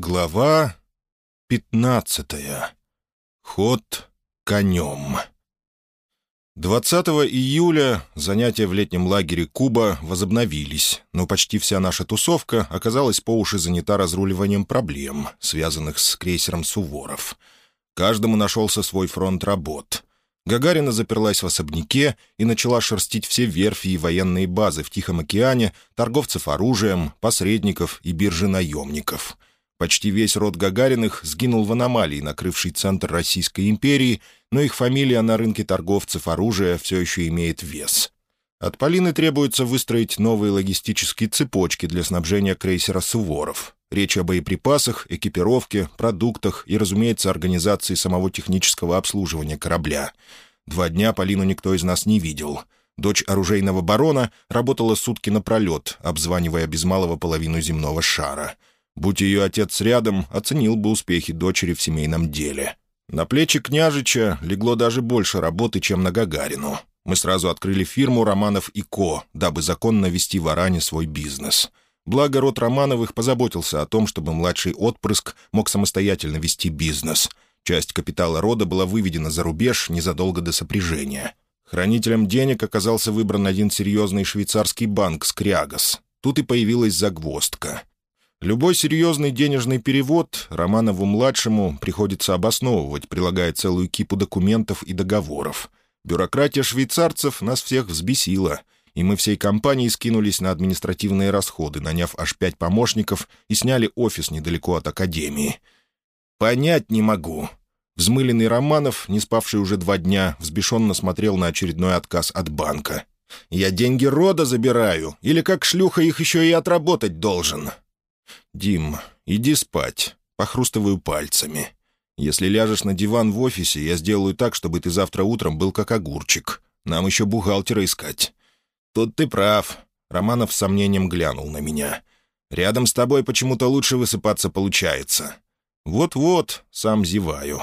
Глава пятнадцатая. Ход конем. 20 июля занятия в летнем лагере Куба возобновились, но почти вся наша тусовка оказалась по уши занята разруливанием проблем, связанных с крейсером «Суворов». Каждому нашелся свой фронт работ. Гагарина заперлась в особняке и начала шерстить все верфи и военные базы в Тихом океане, торговцев оружием, посредников и биржи наемников — Почти весь род Гагариных сгинул в аномалии, накрывшей центр Российской империи, но их фамилия на рынке торговцев оружия все еще имеет вес. От Полины требуется выстроить новые логистические цепочки для снабжения крейсера «Суворов». Речь о боеприпасах, экипировке, продуктах и, разумеется, организации самого технического обслуживания корабля. Два дня Полину никто из нас не видел. Дочь оружейного барона работала сутки напролет, обзванивая без малого половину земного шара — Будь ее отец рядом, оценил бы успехи дочери в семейном деле. На плечи княжича легло даже больше работы, чем на Гагарину. Мы сразу открыли фирму «Романов и Ко», дабы законно вести в Аране свой бизнес. Благо, род Романовых позаботился о том, чтобы младший отпрыск мог самостоятельно вести бизнес. Часть капитала рода была выведена за рубеж незадолго до сопряжения. Хранителем денег оказался выбран один серьезный швейцарский банк «Скрягос». Тут и появилась загвоздка. Любой серьезный денежный перевод Романову-младшему приходится обосновывать, прилагая целую кипу документов и договоров. Бюрократия швейцарцев нас всех взбесила, и мы всей компанией скинулись на административные расходы, наняв аж пять помощников и сняли офис недалеко от академии. «Понять не могу». Взмыленный Романов, не спавший уже два дня, взбешенно смотрел на очередной отказ от банка. «Я деньги рода забираю, или как шлюха их еще и отработать должен?» «Дим, иди спать. Похрустываю пальцами. Если ляжешь на диван в офисе, я сделаю так, чтобы ты завтра утром был как огурчик. Нам еще бухгалтера искать». «Тут ты прав». Романов с сомнением глянул на меня. «Рядом с тобой почему-то лучше высыпаться получается». «Вот-вот, сам зеваю.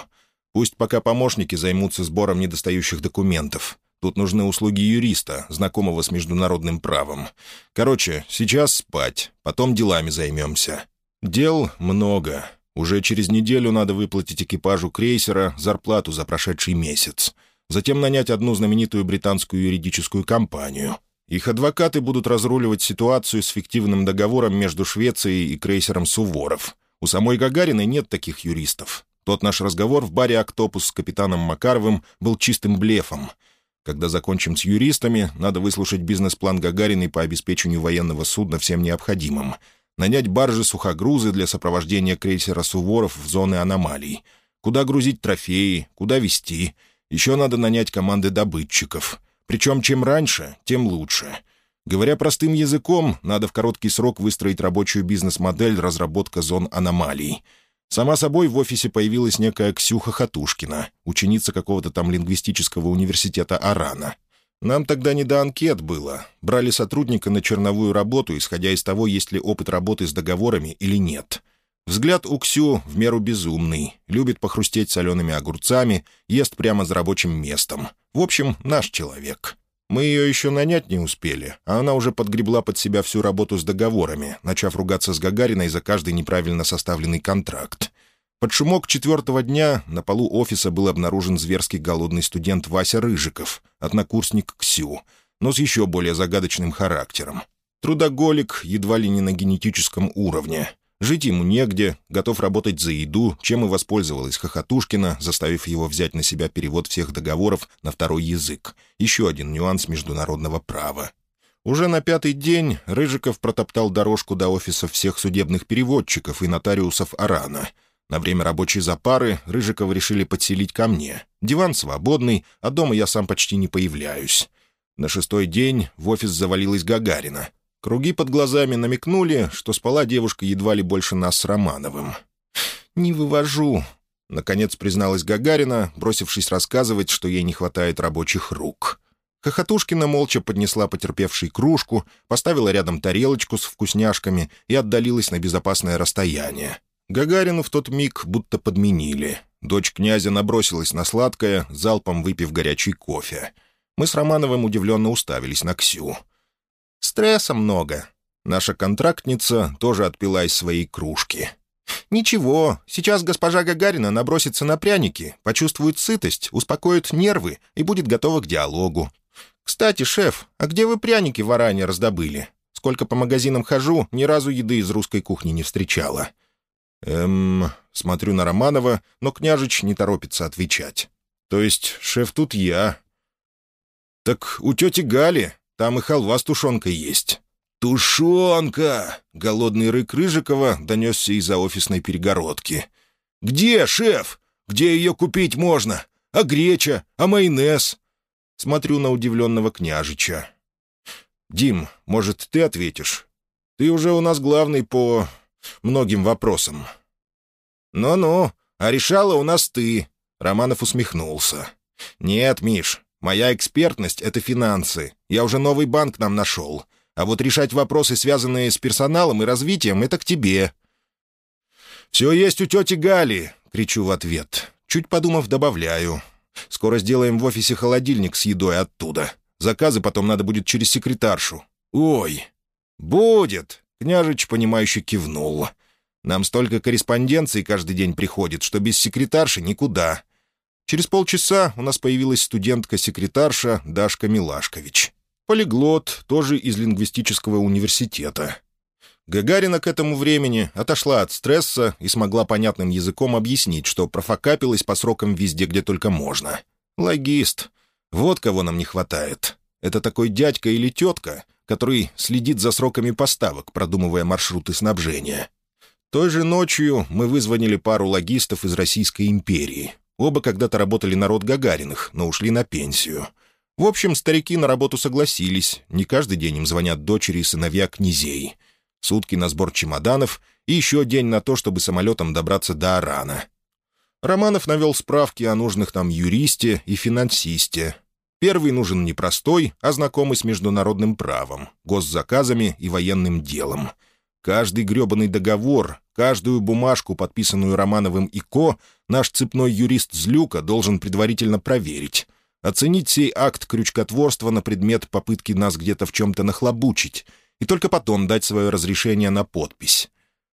Пусть пока помощники займутся сбором недостающих документов. Тут нужны услуги юриста, знакомого с международным правом. Короче, сейчас спать, потом делами займемся. Дел много. Уже через неделю надо выплатить экипажу крейсера зарплату за прошедший месяц. Затем нанять одну знаменитую британскую юридическую компанию. Их адвокаты будут разруливать ситуацию с фиктивным договором между Швецией и крейсером «Суворов». У самой Гагариной нет таких юристов. Тот наш разговор в баре «Октопус» с капитаном Макаровым был чистым блефом — когда закончим с юристами, надо выслушать бизнес-план Гагариной по обеспечению военного судна всем необходимым. Нанять баржи-сухогрузы для сопровождения крейсера «Суворов» в зоны аномалий. Куда грузить трофеи, куда везти. Еще надо нанять команды добытчиков. Причем чем раньше, тем лучше. Говоря простым языком, надо в короткий срок выстроить рабочую бизнес-модель разработка зон аномалий — Сама собой в офисе появилась некая Ксюха Хатушкина, ученица какого-то там лингвистического университета Арана. Нам тогда не до анкет было. Брали сотрудника на черновую работу, исходя из того, есть ли опыт работы с договорами или нет. Взгляд у Ксю в меру безумный, любит похрустеть солеными огурцами, ест прямо за рабочим местом. В общем, наш человек. Мы ее еще нанять не успели, а она уже подгребла под себя всю работу с договорами, начав ругаться с Гагариной за каждый неправильно составленный контракт. Под шумок четвертого дня на полу офиса был обнаружен зверский голодный студент Вася Рыжиков, однокурсник Ксю, но с еще более загадочным характером. Трудоголик едва ли не на генетическом уровне. Жить ему негде, готов работать за еду, чем и воспользовалась Хохотушкина, заставив его взять на себя перевод всех договоров на второй язык. Еще один нюанс международного права. Уже на пятый день Рыжиков протоптал дорожку до офисов всех судебных переводчиков и нотариусов Арана. На время рабочей запары Рыжикова решили подселить ко мне. Диван свободный, а дома я сам почти не появляюсь. На шестой день в офис завалилась Гагарина. Круги под глазами намекнули, что спала девушка едва ли больше нас с Романовым. «Не вывожу», — наконец призналась Гагарина, бросившись рассказывать, что ей не хватает рабочих рук. Хохотушкина молча поднесла потерпевшей кружку, поставила рядом тарелочку с вкусняшками и отдалилась на безопасное расстояние. Гагарину в тот миг будто подменили. Дочь князя набросилась на сладкое, залпом выпив горячий кофе. Мы с Романовым удивленно уставились на Ксю. «Стресса много». Наша контрактница тоже отпила из своей кружки. «Ничего, сейчас госпожа Гагарина набросится на пряники, почувствует сытость, успокоит нервы и будет готова к диалогу. Кстати, шеф, а где вы пряники в Аране раздобыли? Сколько по магазинам хожу, ни разу еды из русской кухни не встречала». «Эм...» — смотрю на Романова, но княжич не торопится отвечать. «То есть, шеф, тут я». «Так у тети Гали, там и халва с тушенкой есть». «Тушенка!» — голодный рык Рыжикова донесся из-за офисной перегородки. «Где, шеф? Где ее купить можно? А греча? А майонез?» Смотрю на удивленного княжича. «Дим, может, ты ответишь? Ты уже у нас главный по многим вопросам». «Ну-ну, а решала у нас ты», — Романов усмехнулся. «Нет, Миш, моя экспертность — это финансы. Я уже новый банк нам нашел. А вот решать вопросы, связанные с персоналом и развитием, это к тебе». «Все есть у тети Гали», — кричу в ответ. Чуть подумав, добавляю. «Скоро сделаем в офисе холодильник с едой оттуда. Заказы потом надо будет через секретаршу». «Ой!» «Будет!» — княжич, понимающе кивнул. «Нам столько корреспонденций каждый день приходит, что без секретарши никуда». Через полчаса у нас появилась студентка-секретарша Дашка Милашкович. Полиглот, тоже из лингвистического университета. Гагарина к этому времени отошла от стресса и смогла понятным языком объяснить, что профокапилась по срокам везде, где только можно. Логист. Вот кого нам не хватает. Это такой дядька или тетка, который следит за сроками поставок, продумывая маршруты снабжения. Той же ночью мы вызвонили пару логистов из Российской империи. Оба когда-то работали на род Гагариных, но ушли на пенсию — в общем, старики на работу согласились. Не каждый день им звонят дочери и сыновья князей. Сутки на сбор чемоданов и еще день на то, чтобы самолетом добраться до Арана. Романов навел справки о нужных нам юристе и финансисте. Первый нужен не простой, а знакомый с международным правом, госзаказами и военным делом. Каждый гребаный договор, каждую бумажку, подписанную Романовым и Ко, наш цепной юрист Злюка должен предварительно проверить оценить сей акт крючкотворства на предмет попытки нас где-то в чем-то нахлобучить, и только потом дать свое разрешение на подпись.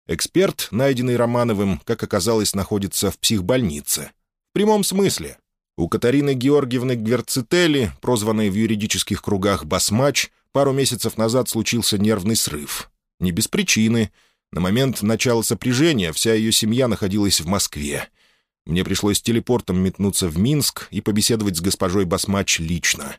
Эксперт, найденный Романовым, как оказалось, находится в психбольнице. В прямом смысле. У Катарины Георгиевны Гверцители, прозванной в юридических кругах «Басмач», пару месяцев назад случился нервный срыв. Не без причины. На момент начала сопряжения вся ее семья находилась в Москве. Мне пришлось телепортом метнуться в Минск и побеседовать с госпожой Басмач лично.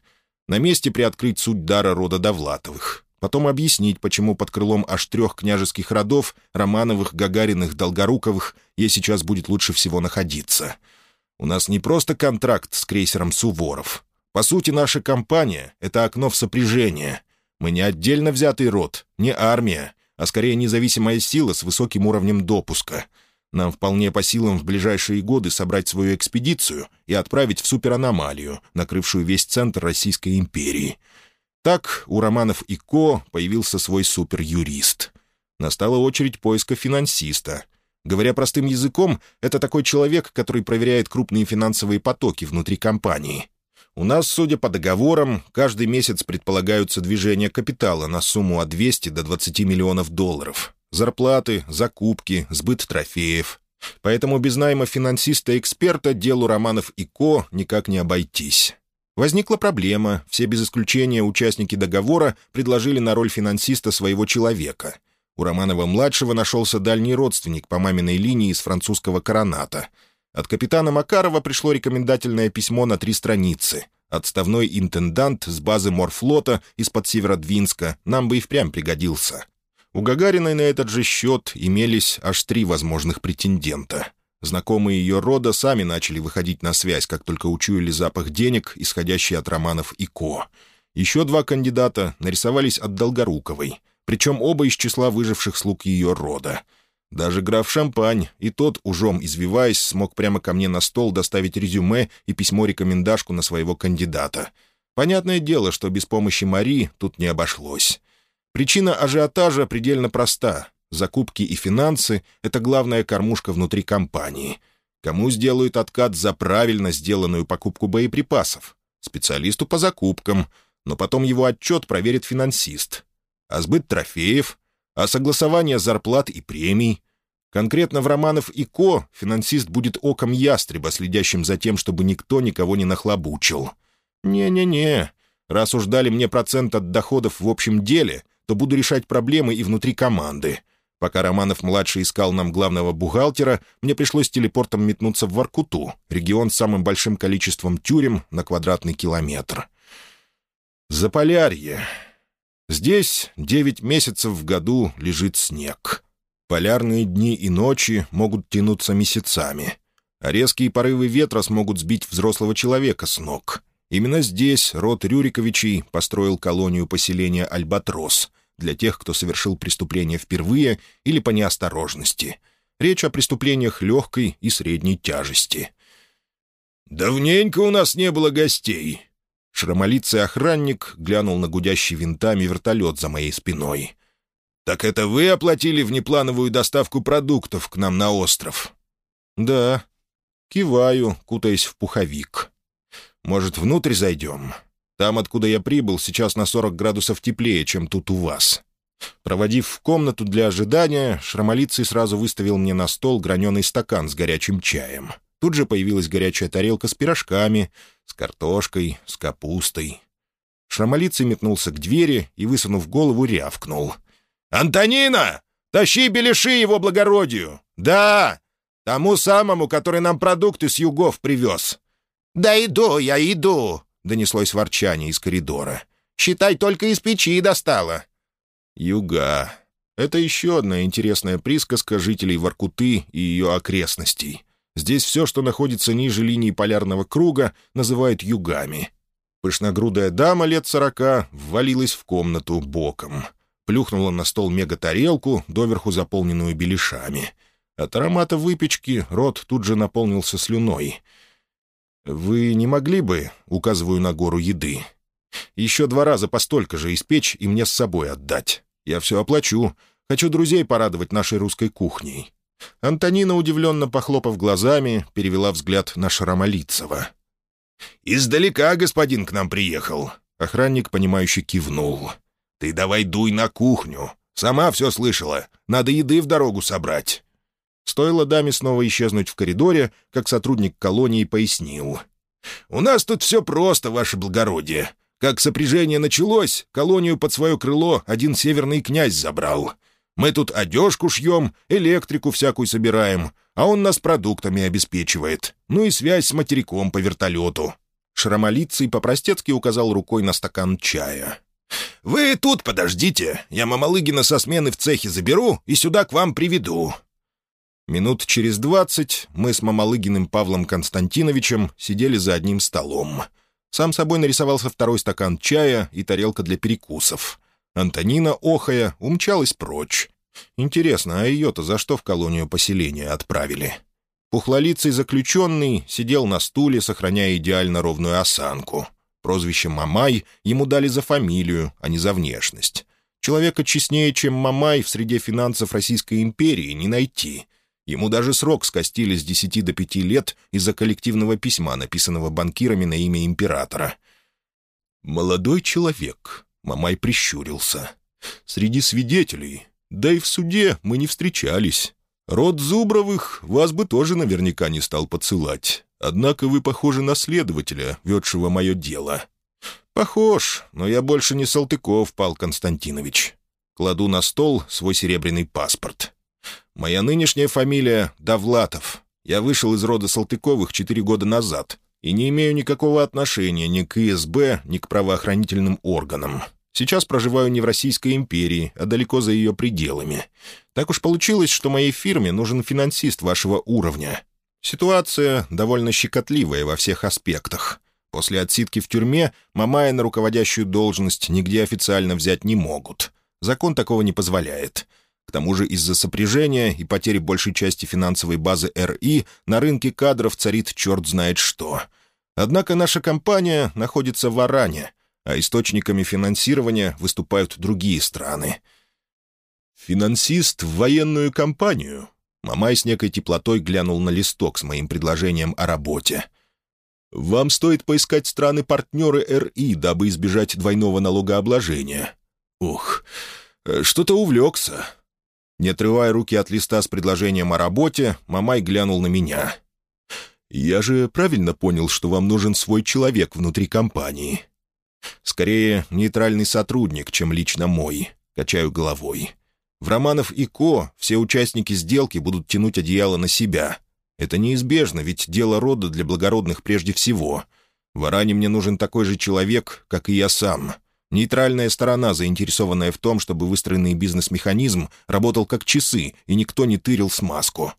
На месте приоткрыть суть дара рода Довлатовых. Потом объяснить, почему под крылом аж трех княжеских родов — Романовых, Гагариных, Долгоруковых — ей сейчас будет лучше всего находиться. У нас не просто контракт с крейсером «Суворов». По сути, наша компания — это окно в сопряжение. Мы не отдельно взятый род, не армия, а скорее независимая сила с высоким уровнем допуска — нам вполне по силам в ближайшие годы собрать свою экспедицию и отправить в супераномалию, накрывшую весь центр Российской империи. Так у Романов и Ко появился свой суперюрист. Настала очередь поиска финансиста. Говоря простым языком, это такой человек, который проверяет крупные финансовые потоки внутри компании. У нас, судя по договорам, каждый месяц предполагаются движения капитала на сумму от 200 до 20 миллионов долларов. Зарплаты, закупки, сбыт трофеев. Поэтому без найма финансиста-эксперта делу Романов и Ко никак не обойтись. Возникла проблема, все без исключения участники договора предложили на роль финансиста своего человека. У Романова-младшего нашелся дальний родственник по маминой линии из французского короната. От капитана Макарова пришло рекомендательное письмо на три страницы. Отставной интендант с базы морфлота из-под Северодвинска нам бы и впрямь пригодился. У Гагариной на этот же счет имелись аж три возможных претендента. Знакомые ее рода сами начали выходить на связь, как только учуяли запах денег, исходящий от романов и Ко. Еще два кандидата нарисовались от Долгоруковой, причем оба из числа выживших слуг ее рода. Даже граф Шампань, и тот, ужом извиваясь, смог прямо ко мне на стол доставить резюме и письмо-рекомендашку на своего кандидата. Понятное дело, что без помощи Мари тут не обошлось. Причина ажиотажа предельно проста. Закупки и финансы — это главная кормушка внутри компании. Кому сделают откат за правильно сделанную покупку боеприпасов? Специалисту по закупкам, но потом его отчет проверит финансист. А сбыт трофеев? А согласование зарплат и премий? Конкретно в Романов и Ко финансист будет оком ястреба, следящим за тем, чтобы никто никого не нахлобучил. Не-не-не, раз уж дали мне процент от доходов в общем деле, то буду решать проблемы и внутри команды. Пока Романов-младший искал нам главного бухгалтера, мне пришлось телепортом метнуться в Воркуту, регион с самым большим количеством тюрем на квадратный километр. Заполярье. Здесь девять месяцев в году лежит снег. Полярные дни и ночи могут тянуться месяцами, а резкие порывы ветра смогут сбить взрослого человека с ног. Именно здесь род Рюриковичей построил колонию поселения «Альбатрос», для тех, кто совершил преступление впервые или по неосторожности. Речь о преступлениях легкой и средней тяжести. «Давненько у нас не было гостей». Шрамолицый охранник глянул на гудящий винтами вертолет за моей спиной. «Так это вы оплатили внеплановую доставку продуктов к нам на остров?» «Да». Киваю, кутаясь в пуховик. «Может, внутрь зайдем?» Там, откуда я прибыл, сейчас на 40 градусов теплее, чем тут у вас». Проводив в комнату для ожидания, Шрамолицый сразу выставил мне на стол граненый стакан с горячим чаем. Тут же появилась горячая тарелка с пирожками, с картошкой, с капустой. Шрамолицый метнулся к двери и, высунув голову, рявкнул. «Антонина! Тащи беляши его благородию! Да! Тому самому, который нам продукты с югов привез!» «Да иду я, иду!» — донеслось ворчание из коридора. «Считай, только из печи достала». «Юга. Это еще одна интересная присказка жителей Воркуты и ее окрестностей. Здесь все, что находится ниже линии полярного круга, называют югами». Пышногрудая дама лет сорока ввалилась в комнату боком. Плюхнула на стол мегатарелку, доверху заполненную беляшами. От аромата выпечки рот тут же наполнился слюной — «Вы не могли бы, — указываю на гору еды, — еще два раза постолько же испечь и мне с собой отдать? Я все оплачу. Хочу друзей порадовать нашей русской кухней». Антонина, удивленно похлопав глазами, перевела взгляд на Шарамолицева. «Издалека господин к нам приехал». Охранник, понимающе кивнул. «Ты давай дуй на кухню. Сама все слышала. Надо еды в дорогу собрать». Стоило даме снова исчезнуть в коридоре, как сотрудник колонии пояснил. «У нас тут все просто, ваше благородие. Как сопряжение началось, колонию под свое крыло один северный князь забрал. Мы тут одежку шьем, электрику всякую собираем, а он нас продуктами обеспечивает. Ну и связь с материком по вертолету». Шрамолицый по-простецки указал рукой на стакан чая. «Вы тут подождите, я Мамалыгина со смены в цехе заберу и сюда к вам приведу. Минут через двадцать мы с Мамалыгиным Павлом Константиновичем сидели за одним столом. Сам собой нарисовался второй стакан чая и тарелка для перекусов. Антонина, охая, умчалась прочь. Интересно, а ее-то за что в колонию поселения отправили? Пухлолицый заключенный сидел на стуле, сохраняя идеально ровную осанку. Прозвище «Мамай» ему дали за фамилию, а не за внешность. Человека честнее, чем Мамай, в среде финансов Российской империи не найти — Ему даже срок скостили с 10 до 5 лет из-за коллективного письма, написанного банкирами на имя императора. «Молодой человек», — Мамай прищурился. «Среди свидетелей, да и в суде мы не встречались. Род Зубровых вас бы тоже наверняка не стал поцелать. Однако вы похожи на следователя, ведшего мое дело». «Похож, но я больше не Салтыков, Пал Константинович». Кладу на стол свой серебряный паспорт. Моя нынешняя фамилия — Давлатов. Я вышел из рода Салтыковых четыре года назад и не имею никакого отношения ни к ИСБ, ни к правоохранительным органам. Сейчас проживаю не в Российской империи, а далеко за ее пределами. Так уж получилось, что моей фирме нужен финансист вашего уровня. Ситуация довольно щекотливая во всех аспектах. После отсидки в тюрьме Мамая на руководящую должность нигде официально взять не могут. Закон такого не позволяет. К тому же из-за сопряжения и потери большей части финансовой базы РИ на рынке кадров царит черт знает что. Однако наша компания находится в Аране, а источниками финансирования выступают другие страны. «Финансист в военную компанию?» Мамай с некой теплотой глянул на листок с моим предложением о работе. «Вам стоит поискать страны-партнеры РИ, дабы избежать двойного налогообложения». «Ух, э, что-то увлекся. Не отрывая руки от листа с предложением о работе, Мамай глянул на меня. «Я же правильно понял, что вам нужен свой человек внутри компании?» «Скорее, нейтральный сотрудник, чем лично мой», — качаю головой. «В Романов и Ко все участники сделки будут тянуть одеяло на себя. Это неизбежно, ведь дело рода для благородных прежде всего. В Аране мне нужен такой же человек, как и я сам». Нейтральная сторона, заинтересованная в том, чтобы выстроенный бизнес-механизм работал как часы, и никто не тырил смазку.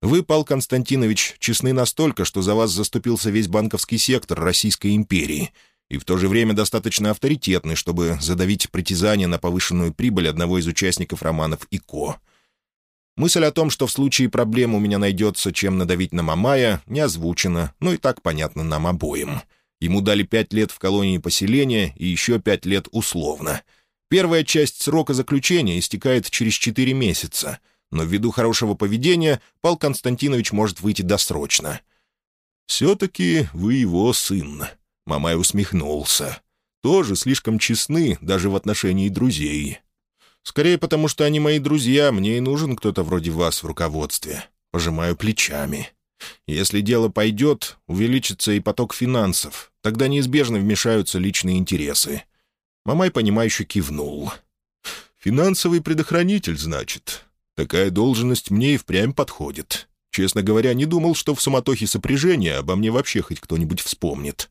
Вы, Пал Константинович, честны настолько, что за вас заступился весь банковский сектор Российской империи, и в то же время достаточно авторитетны, чтобы задавить притязание на повышенную прибыль одного из участников романов ИКО. Мысль о том, что в случае проблем у меня найдется, чем надавить на Мамая, не озвучена, но и так понятно нам обоим — Ему дали пять лет в колонии поселения и еще пять лет условно. Первая часть срока заключения истекает через четыре месяца, но ввиду хорошего поведения Пал Константинович может выйти досрочно. «Все-таки вы его сын», — Мамай усмехнулся. «Тоже слишком честны даже в отношении друзей. Скорее потому, что они мои друзья, мне и нужен кто-то вроде вас в руководстве. Пожимаю плечами». Если дело пойдет, увеличится и поток финансов. Тогда неизбежно вмешаются личные интересы. Мамай, понимающе кивнул. «Финансовый предохранитель, значит. Такая должность мне и впрямь подходит. Честно говоря, не думал, что в суматохе сопряжения обо мне вообще хоть кто-нибудь вспомнит.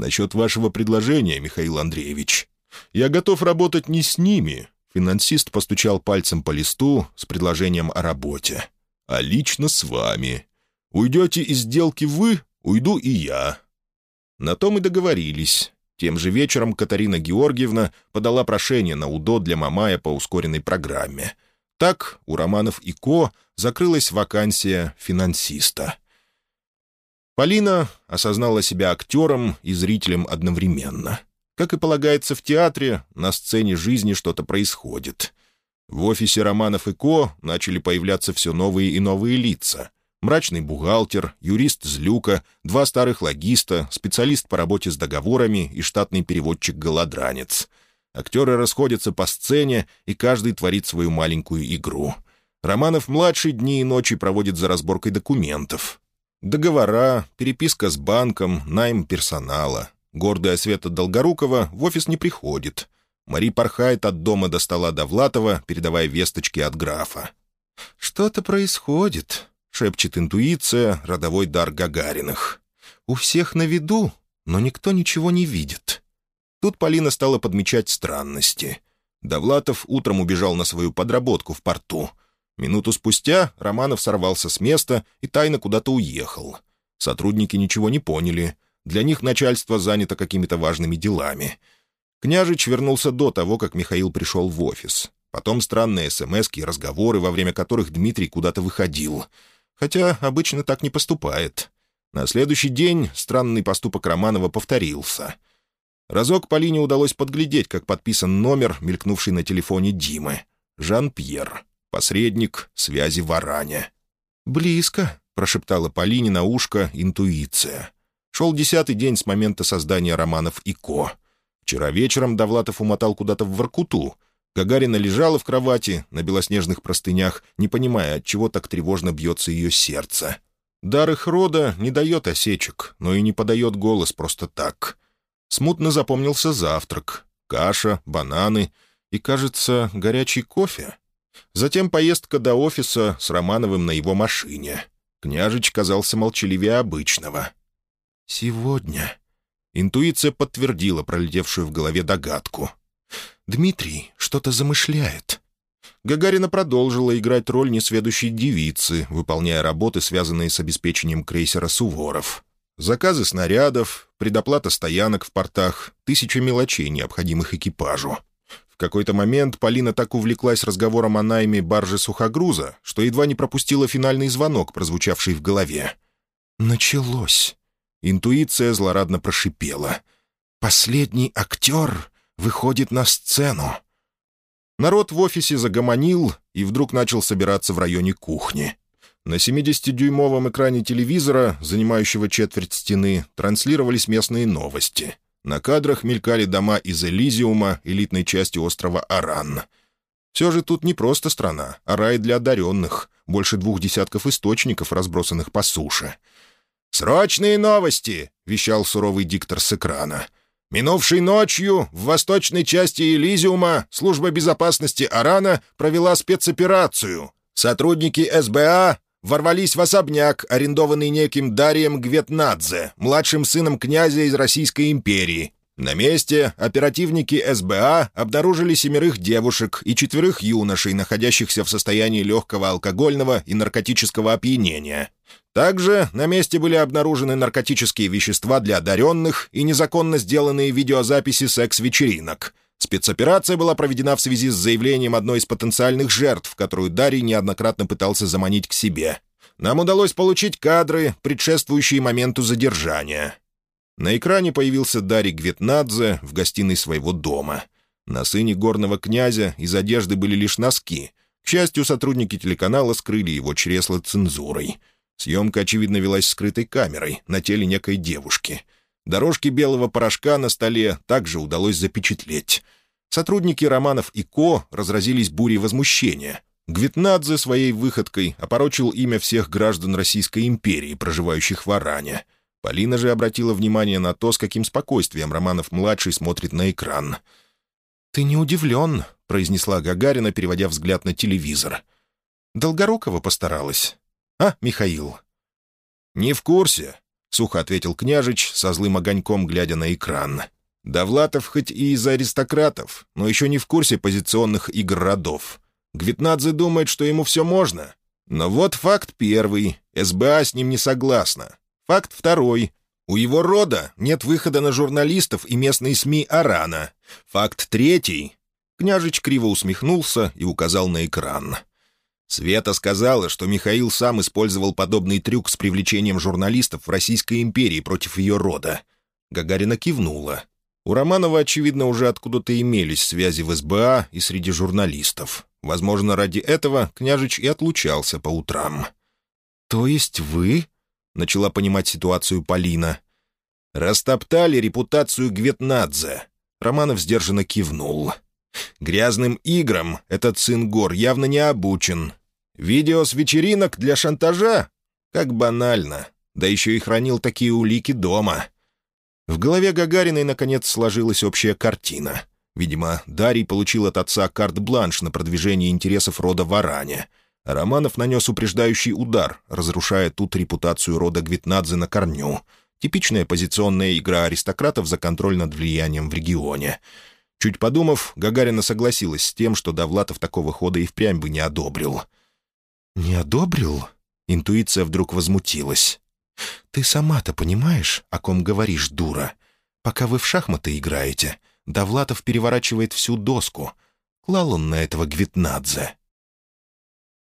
Насчет вашего предложения, Михаил Андреевич. Я готов работать не с ними». Финансист постучал пальцем по листу с предложением о работе. «А лично с вами. Уйдете из сделки вы, уйду и я». На том и договорились. Тем же вечером Катарина Георгиевна подала прошение на УДО для Мамая по ускоренной программе. Так у Романов и Ко закрылась вакансия финансиста. Полина осознала себя актером и зрителем одновременно. Как и полагается в театре, на сцене жизни что-то происходит. В офисе Романов и Ко начали появляться все новые и новые лица — мрачный бухгалтер, юрист Злюка, два старых логиста, специалист по работе с договорами и штатный переводчик-голодранец. Актеры расходятся по сцене, и каждый творит свою маленькую игру. Романов-младший дни и ночи проводит за разборкой документов. Договора, переписка с банком, найм персонала. Гордая Света Долгорукова в офис не приходит. Мари порхает от дома до стола Довлатова, передавая весточки от графа. «Что-то происходит», — шепчет интуиция, родовой дар Гагариных. «У всех на виду, но никто ничего не видит». Тут Полина стала подмечать странности. Довлатов утром убежал на свою подработку в порту. Минуту спустя Романов сорвался с места и тайно куда-то уехал. Сотрудники ничего не поняли. Для них начальство занято какими-то важными делами. Княжич вернулся до того, как Михаил пришел в офис. Потом странные смс и разговоры, во время которых Дмитрий куда-то выходил — Хотя обычно так не поступает. На следующий день странный поступок Романова повторился. Разок Полине удалось подглядеть, как подписан номер, мелькнувший на телефоне Димы. Жан-Пьер, посредник связи в Аране. «Близко», — прошептала Полине на ушко интуиция. Шел десятый день с момента создания романов ИКО. Вчера вечером Довлатов умотал куда-то в Воркуту — Гагарина лежала в кровати на белоснежных простынях, не понимая, от чего так тревожно бьется ее сердце. Дар их рода не дает осечек, но и не подает голос просто так. Смутно запомнился завтрак. Каша, бананы и, кажется, горячий кофе. Затем поездка до офиса с Романовым на его машине. Княжич казался молчаливее обычного. «Сегодня...» Интуиция подтвердила пролетевшую в голове догадку — Дмитрий что-то замышляет». Гагарина продолжила играть роль несведущей девицы, выполняя работы, связанные с обеспечением крейсера «Суворов». Заказы снарядов, предоплата стоянок в портах, тысяча мелочей, необходимых экипажу. Какой-то момент Полина так увлеклась разговором о найме баржи сухогруза, что едва не пропустила финальный звонок, прозвучавший в голове. «Началось!» Интуиция злорадно прошипела. «Последний актер выходит на сцену. Народ в офисе загомонил и вдруг начал собираться в районе кухни. На 70-дюймовом экране телевизора, занимающего четверть стены, транслировались местные новости. На кадрах мелькали дома из Элизиума, элитной части острова Аран. Все же тут не просто страна, а рай для одаренных, больше двух десятков источников, разбросанных по суше. «Срочные новости!» — вещал суровый диктор с экрана. «Минувшей ночью в восточной части Элизиума служба безопасности Арана провела спецоперацию. Сотрудники СБА ворвались в особняк, арендованный неким Дарием Гветнадзе, младшим сыном князя из Российской империи. На месте оперативники СБА обнаружили семерых девушек и четверых юношей, находящихся в состоянии легкого алкогольного и наркотического опьянения. Также на месте были обнаружены наркотические вещества для одаренных и незаконно сделанные видеозаписи секс-вечеринок. Спецоперация была проведена в связи с заявлением одной из потенциальных жертв, которую Дарий неоднократно пытался заманить к себе. Нам удалось получить кадры, предшествующие моменту задержания. На экране появился Дарий Гветнадзе в гостиной своего дома. На сыне горного князя из одежды были лишь носки. К счастью, сотрудники телеканала скрыли его чресло цензурой. Съемка, очевидно, велась скрытой камерой на теле некой девушки. Дорожки белого порошка на столе также удалось запечатлеть. Сотрудники Романов и Ко разразились бурей возмущения. Гвитнадзе своей выходкой опорочил имя всех граждан Российской империи, проживающих в Аране — Полина же обратила внимание на то, с каким спокойствием Романов-младший смотрит на экран. «Ты не удивлен», — произнесла Гагарина, переводя взгляд на телевизор. «Долгорукова постаралась. А, Михаил?» «Не в курсе», — сухо ответил княжич, со злым огоньком глядя на экран. «Довлатов хоть и из аристократов, но еще не в курсе позиционных игр родов. Гвитнадзе думает, что ему все можно. Но вот факт первый. СБА с ним не согласна. Факт второй. У его рода нет выхода на журналистов и местные СМИ Арана. Факт третий. Княжич криво усмехнулся и указал на экран. Света сказала, что Михаил сам использовал подобный трюк с привлечением журналистов в Российской империи против ее рода. Гагарина кивнула. У Романова, очевидно, уже откуда-то имелись связи в СБА и среди журналистов. Возможно, ради этого княжич и отлучался по утрам. «То есть вы — начала понимать ситуацию Полина. «Растоптали репутацию Гветнадзе». Романов сдержанно кивнул. «Грязным играм этот сын гор явно не обучен. Видео с вечеринок для шантажа? Как банально. Да еще и хранил такие улики дома». В голове Гагариной, наконец, сложилась общая картина. Видимо, Дарий получил от отца карт-бланш на продвижение интересов рода в Аране — Романов нанес упреждающий удар, разрушая тут репутацию рода Гвитнадзе на корню. Типичная позиционная игра аристократов за контроль над влиянием в регионе. Чуть подумав, Гагарина согласилась с тем, что Довлатов такого хода и впрямь бы не одобрил. «Не одобрил?» Интуиция вдруг возмутилась. «Ты сама-то понимаешь, о ком говоришь, дура? Пока вы в шахматы играете, Довлатов переворачивает всю доску. Клал он на этого Гвитнадзе.